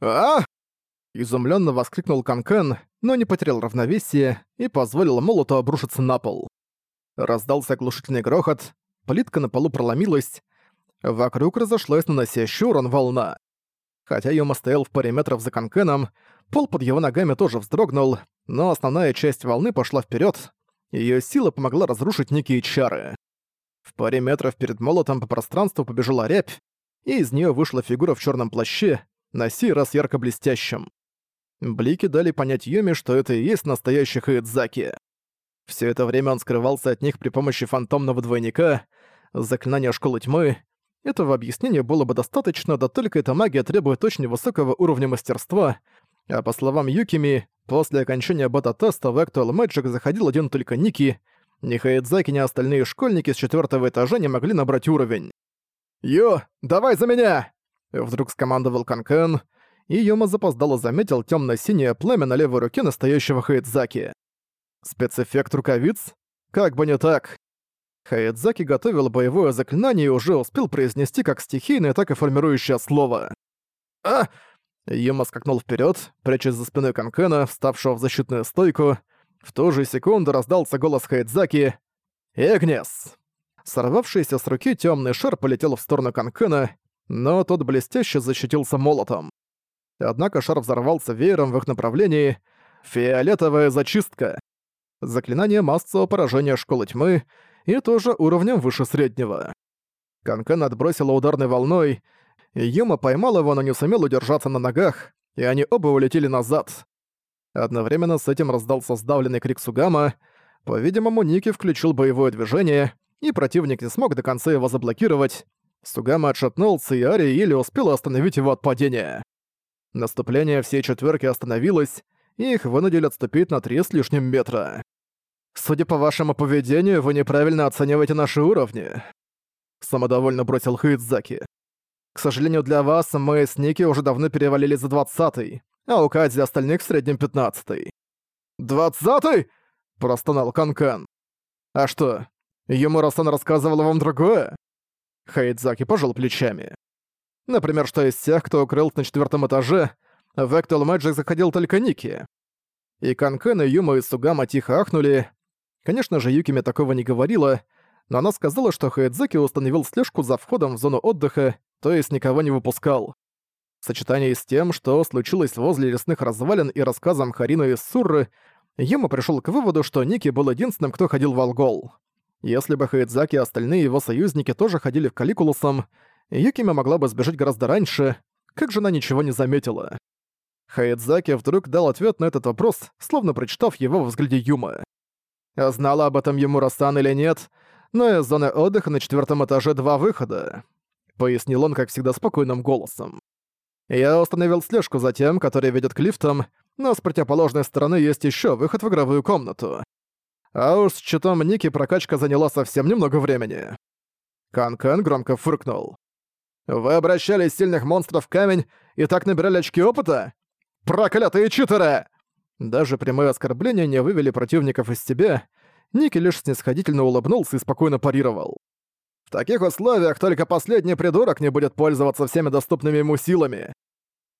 а Изумленно воскликнул Канкен, но не потерял равновесие и позволил молоту обрушиться на пол. Раздался оглушительный грохот, плитка на полу проломилась, вокруг разошлась наносящая урон волна. Хотя Юма стоял в паре метров за Канкеном, пол под его ногами тоже вздрогнул, но основная часть волны пошла вперед. Ее сила помогла разрушить некие чары. В паре метров перед молотом по пространству побежала рябь, и из нее вышла фигура в черном плаще, на сей раз ярко блестящем. Блики дали понять Юми, что это и есть настоящий Хаидзаки. Все это время он скрывался от них при помощи фантомного двойника, заклинания Школы Тьмы. Этого объяснения было бы достаточно, да только эта магия требует очень высокого уровня мастерства, а по словам Юкими, после окончания бета-теста в Actual Magic заходил один только Ники, ни Хаидзаки, ни остальные школьники с четвертого этажа не могли набрать уровень. «Ю, давай за меня!» Вдруг скомандовал Канкен, и Юма запоздало заметил темно синее пламя на левой руке настоящего Хаидзаки. Спецэффект рукавиц? Как бы не так. Хаидзаки готовил боевое заклинание и уже успел произнести как стихийное, так и формирующее слово. «А!» Юма скакнул вперед, прячась за спиной Канкена, вставшего в защитную стойку. В ту же секунду раздался голос Хайдзаки «Эгнес!». Сорвавшийся с руки темный шар полетел в сторону Канкена, но тот блестяще защитился молотом. Однако шар взорвался веером в их направлении. Фиолетовая зачистка. Заклинание массового поражения Школы Тьмы и тоже уровнем выше среднего. Канкен отбросила ударной волной, Юма поймал его, но не сумел удержаться на ногах, и они оба улетели назад. Одновременно с этим раздался сдавленный крик Сугама. По-видимому, Ники включил боевое движение, и противник не смог до конца его заблокировать. Сугама отшатнулся, и Ари еле успела остановить его от падения. Наступление всей четверки остановилось, и их вынудили отступить на три с лишним метра. «Судя по вашему поведению, вы неправильно оцениваете наши уровни», — самодовольно бросил Хидзаки. К сожалению для вас, мы с Ники уже давно перевалили за двадцатый, а у Кадзи остальных в среднем пятнадцатый. «Двадцатый?» – простонал Канкан. «А что, Юмура-сан рассказывала вам другое?» Хайдзаки пожал плечами. Например, что из тех, кто укрылся на четвертом этаже, в Actual Magic заходил только Ники. И Канкен и Юма и Сугама тихо ахнули. Конечно же, Юкиме такого не говорила, но она сказала, что Хайдзаки установил слежку за входом в зону отдыха то есть никого не выпускал. В сочетании с тем, что случилось возле лесных развалин и рассказом Харина из Сурры, Юма пришел к выводу, что Ники был единственным, кто ходил в Алгол. Если бы Хайдзаки и остальные его союзники тоже ходили в Каликулусом, Юкиме могла бы сбежать гораздо раньше, как же она ничего не заметила. Хайдзаки вдруг дал ответ на этот вопрос, словно прочитав его в взгляде Юма. Знала об этом Юмура-сан или нет, но из зоны отдыха на четвертом этаже два выхода. — пояснил он, как всегда, спокойным голосом. «Я установил слежку за тем, который ведет к лифтам, но с противоположной стороны есть еще выход в игровую комнату. А уж с читом Ники прокачка заняла совсем немного времени». Кан-Кан громко фыркнул. «Вы обращали сильных монстров в камень и так набирали очки опыта? Проклятые читеры!» Даже прямые оскорбления не вывели противников из себя, Ники лишь снисходительно улыбнулся и спокойно парировал. В таких условиях только последний придурок не будет пользоваться всеми доступными ему силами.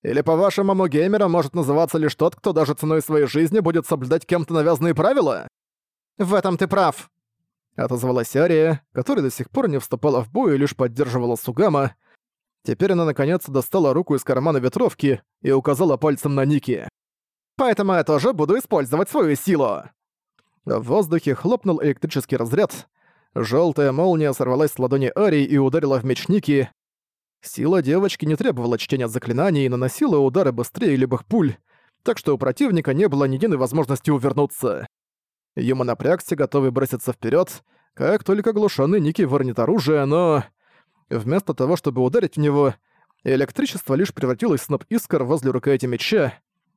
Или, по-вашему, геймером может называться лишь тот, кто даже ценой своей жизни будет соблюдать кем-то навязанные правила? В этом ты прав. Отозвалась Ария, которая до сих пор не вступала в бой и лишь поддерживала Сугама. Теперь она наконец достала руку из кармана ветровки и указала пальцем на Ники. «Поэтому я тоже буду использовать свою силу!» В воздухе хлопнул электрический разряд, Желтая молния сорвалась с ладони Арии и ударила в меч Ники. Сила девочки не требовала чтения заклинаний и наносила удары быстрее любых пуль, так что у противника не было ни единой возможности увернуться. Ему напрягся, готовый броситься вперед, как только глушенный Ники вырнет оружие, но... Вместо того, чтобы ударить в него, электричество лишь превратилось в сноп искр возле рукояти меча.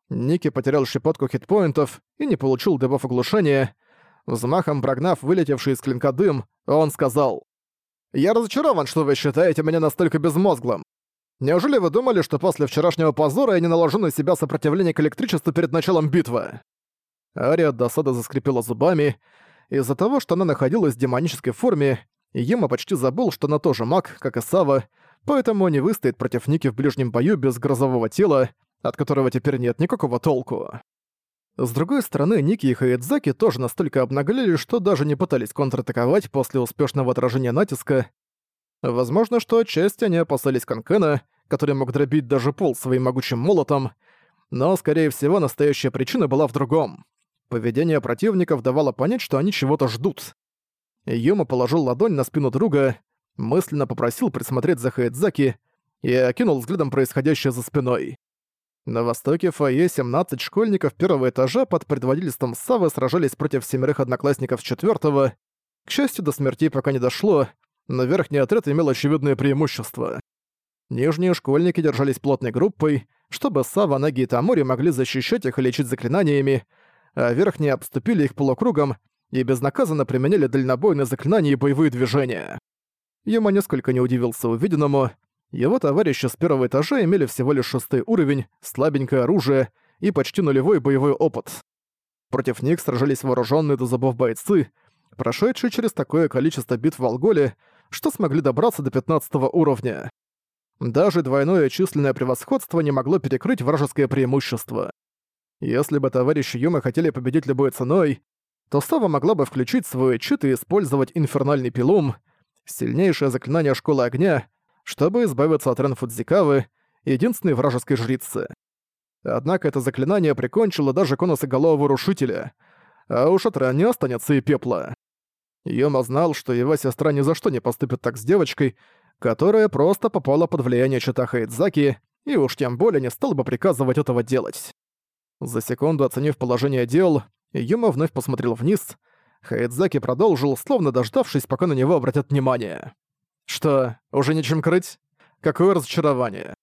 Ники потерял щепотку хитпоинтов и не получил дебаф оглушения, Взмахом прогнав вылетевший из клинка дым, он сказал, «Я разочарован, что вы считаете меня настолько безмозглым. Неужели вы думали, что после вчерашнего позора я не наложу на себя сопротивление к электричеству перед началом битвы?» Ария от досады заскрипела зубами. Из-за того, что она находилась в демонической форме, Ема почти забыл, что она тоже маг, как и Сава, поэтому не выстоит против Ники в ближнем бою без грозового тела, от которого теперь нет никакого толку. С другой стороны, Ники и Хаидзаки тоже настолько обнаглели, что даже не пытались контратаковать после успешного отражения натиска. Возможно, что отчасти они опасались Канкена, который мог дробить даже пол своим могучим молотом, но, скорее всего, настоящая причина была в другом. Поведение противников давало понять, что они чего-то ждут. Юма положил ладонь на спину друга, мысленно попросил присмотреть за Хаэдзаки и окинул взглядом происходящее за спиной. На востоке фойе 17 школьников первого этажа под предводительством Савы сражались против семерых одноклассников четвертого. К счастью, до смертей пока не дошло, но верхний отряд имел очевидное преимущество. Нижние школьники держались плотной группой, чтобы Сава, Наги и Тамори могли защищать их и лечить заклинаниями, а верхние обступили их полукругом и безнаказанно применяли дальнобойные заклинания и боевые движения. Юма несколько не удивился увиденному. Его товарищи с первого этажа имели всего лишь шестой уровень, слабенькое оружие и почти нулевой боевой опыт. Против них сражались вооруженные до зубов бойцы, прошедшие через такое количество битв в Алголе, что смогли добраться до 15 уровня. Даже двойное численное превосходство не могло перекрыть вражеское преимущество. Если бы товарищи Юмы хотели победить любой ценой, то Сава могла бы включить свой чит и использовать инфернальный пилум, сильнейшее заклинание Школы Огня, чтобы избавиться от Рен Фудзикавы, единственной вражеской жрицы. Однако это заклинание прикончило даже конусоголового рушителя, а уж от Рен не останется и пепла. Йома знал, что его сестра ни за что не поступит так с девочкой, которая просто попала под влияние чита Хайдзаки, и уж тем более не стал бы приказывать этого делать. За секунду оценив положение дел, Юма вновь посмотрел вниз. Хайдзаки продолжил, словно дождавшись, пока на него обратят внимание. «Что, уже нечем крыть? Какое разочарование.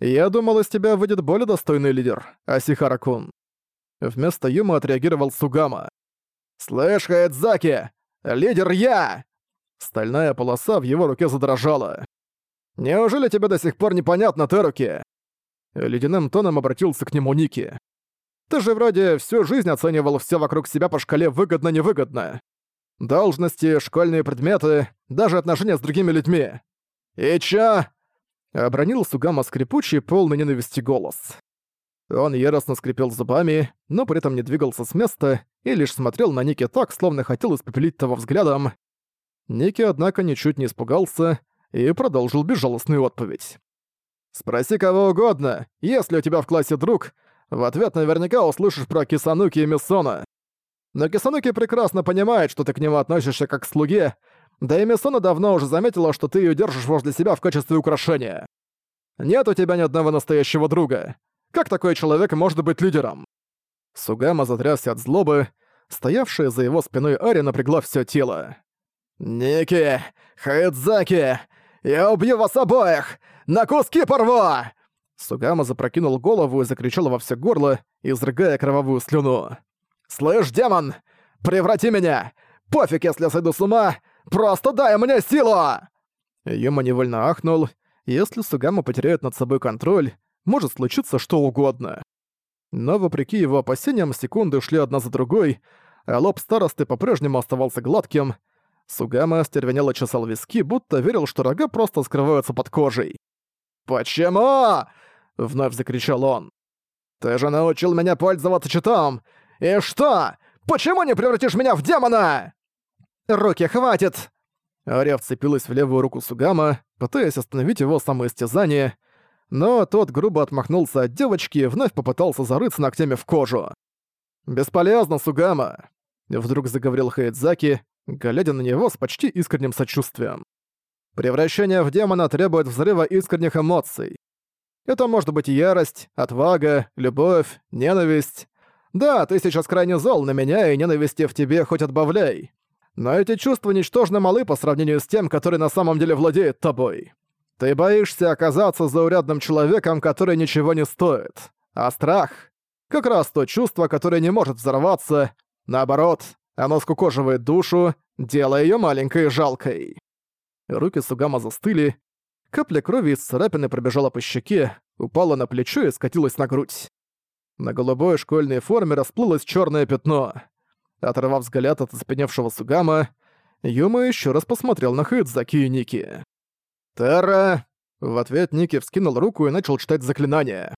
Я думал, из тебя выйдет более достойный лидер, Асихара-кун». Вместо Юма отреагировал Сугама. «Слышь, Хайдзаки, лидер я!» Стальная полоса в его руке задрожала. «Неужели тебе до сих пор непонятно, Теруки?» Ледяным тоном обратился к нему Ники. «Ты же вроде всю жизнь оценивал все вокруг себя по шкале выгодно-невыгодно. Должности, школьные предметы, даже отношения с другими людьми. И чё?» Обронил Сугама скрипучий, полный ненависти голос. Он яростно скрипел зубами, но при этом не двигался с места и лишь смотрел на Ники так, словно хотел испепелить того взглядом. Ники, однако, ничуть не испугался и продолжил безжалостную отповедь. «Спроси кого угодно, если у тебя в классе друг, в ответ наверняка услышишь про Кисануки и Миссона. Но Кисануки прекрасно понимает, что ты к нему относишься как к слуге, да и Миссона давно уже заметила, что ты ее держишь возле себя в качестве украшения. Нет у тебя ни одного настоящего друга. Как такой человек может быть лидером?» Сугама затрясся от злобы, стоявшая за его спиной Ари напрягла все тело. «Ники! Хайдзаки! Я убью вас обоих! На куски порву!» Сугама запрокинул голову и закричал во все горло, изрыгая кровавую слюну. «Слышь, демон! Преврати меня! Пофиг, если я сойду с ума! Просто дай мне силу!» Юма невольно ахнул. Если Сугама потеряет над собой контроль, может случиться что угодно. Но вопреки его опасениям, секунды шли одна за другой, а лоб старосты по-прежнему оставался гладким, Сугама остервенело чесал виски, будто верил, что рога просто скрываются под кожей. «Почему?» — вновь закричал он. «Ты же научил меня пользоваться читом! И что? Почему не превратишь меня в демона?» «Руки хватит!» Ария вцепилась в левую руку Сугама, пытаясь остановить его самоистязание, но тот грубо отмахнулся от девочки и вновь попытался зарыться ногтями в кожу. «Бесполезно, Сугама!» Вдруг заговорил Хайдзаки, глядя на него с почти искренним сочувствием. Превращение в демона требует взрыва искренних эмоций. Это может быть ярость, отвага, любовь, ненависть. Да, ты сейчас крайне зол на меня, и ненависти в тебе хоть отбавляй. Но эти чувства ничтожно малы по сравнению с тем, который на самом деле владеет тобой. Ты боишься оказаться заурядным человеком, который ничего не стоит. А страх — как раз то чувство, которое не может взорваться. Наоборот, оно скукоживает душу, делая ее маленькой и жалкой. Руки Сугама застыли. Капля крови из царапины пробежала по щеке, упала на плечо и скатилась на грудь. На голубой школьной форме расплылось черное пятно. Оторвав взгляд от оцепеневшего Сугама, Юма еще раз посмотрел на Хэдзаки и Ники. «Терра!» В ответ Ники вскинул руку и начал читать заклинание.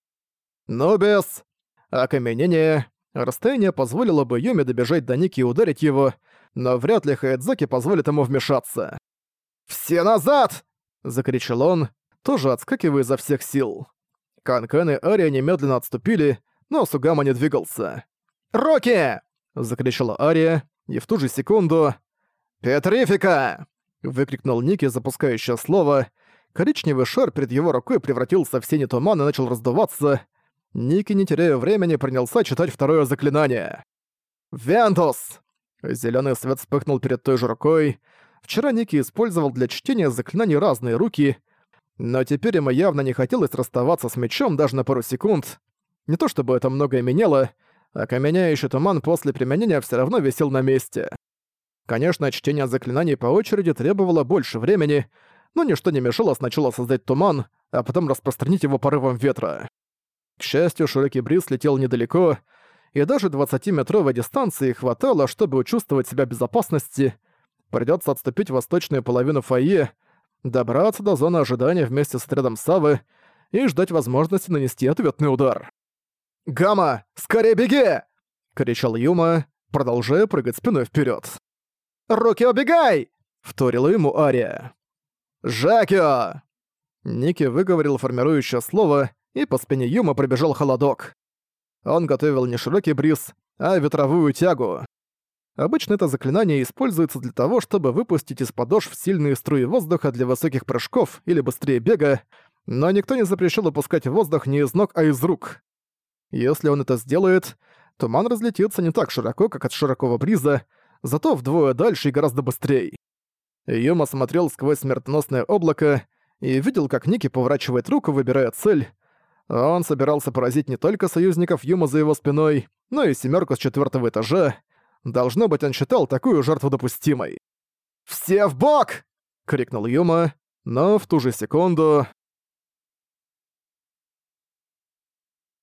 Без... Окаменение... Расстояние позволило бы Юме добежать до Ники и ударить его, но вряд ли Хаэдзаки позволит ему вмешаться. «Все назад!» — закричал он, тоже отскакивая изо всех сил. Канкан и Ария немедленно отступили, но Сугама не двигался. «Рокки!» — закричала Ария, и в ту же секунду... «Петрифика!» — выкрикнул Ники, запускающее слово. Коричневый шар перед его рукой превратился в синий туман и начал раздуваться. Ники, не теряя времени, принялся читать второе заклинание. «Вентус!» Зелёный свет вспыхнул перед той же рукой. Вчера Ники использовал для чтения заклинаний разные руки, но теперь ему явно не хотелось расставаться с мечом даже на пару секунд. Не то чтобы это многое меняло, а каменяющий туман после применения все равно висел на месте. Конечно, чтение заклинаний по очереди требовало больше времени, но ничто не мешало сначала создать туман, а потом распространить его порывом ветра. К счастью, широкий бриз летел недалеко, и даже 20-метровой дистанции хватало, чтобы чувствовать себя в безопасности. Придётся отступить в восточную половину фойе, добраться до зоны ожидания вместе с отрядом Савы и ждать возможности нанести ответный удар. «Гамма, скорее беги!» — кричал Юма, продолжая прыгать спиной вперед. «Руки убегай!» — вторила ему Ария. «Жакио!» Ники выговорил формирующее слово, и по спине Юма пробежал холодок. Он готовил не широкий бриз, а ветровую тягу. Обычно это заклинание используется для того, чтобы выпустить из подошв сильные струи воздуха для высоких прыжков или быстрее бега, но никто не запрещал опускать воздух не из ног, а из рук. Если он это сделает, туман разлетится не так широко, как от широкого бриза, зато вдвое дальше и гораздо быстрее. Юма смотрел сквозь смертоносное облако и видел, как Ники поворачивает руку, выбирая цель. Он собирался поразить не только союзников Юма за его спиной, но и семерку с четвертого этажа. Должно быть, он считал такую жертву допустимой. «Все в бок!» — крикнул Юма, но в ту же секунду